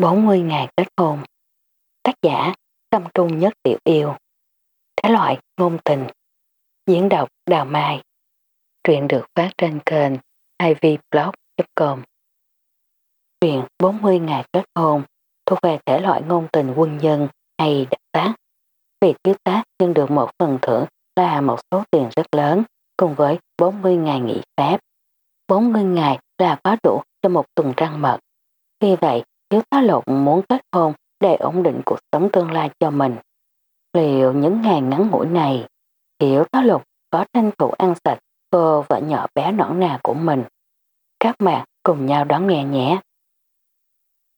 40 ngày kết hôn. Tác giả Tâm Trung Nhất Tiểu Yêu. Thể loại ngôn tình. Diễn đọc Đào Mai. Truyện được phát trên kênh ivblog.com. Truyện 40 ngày kết hôn thuộc về thể loại ngôn tình quân nhân, hay đặc tác. Việc thiếu tác nhưng được một phần thưởng là một số tiền rất lớn cùng với 40 ngày nghỉ phép. 40 ngày là quá đủ cho một tuần trăng mật. Vì vậy, Thiếu tá lục muốn kết hôn để ổn định cuộc sống tương lai cho mình. Liệu những ngày ngắn ngủi này, Hiểu tá lục có tranh thủ ăn sạch cô vợ nhỏ bé nõn nà của mình. Các bạn cùng nhau đón nghe nhé.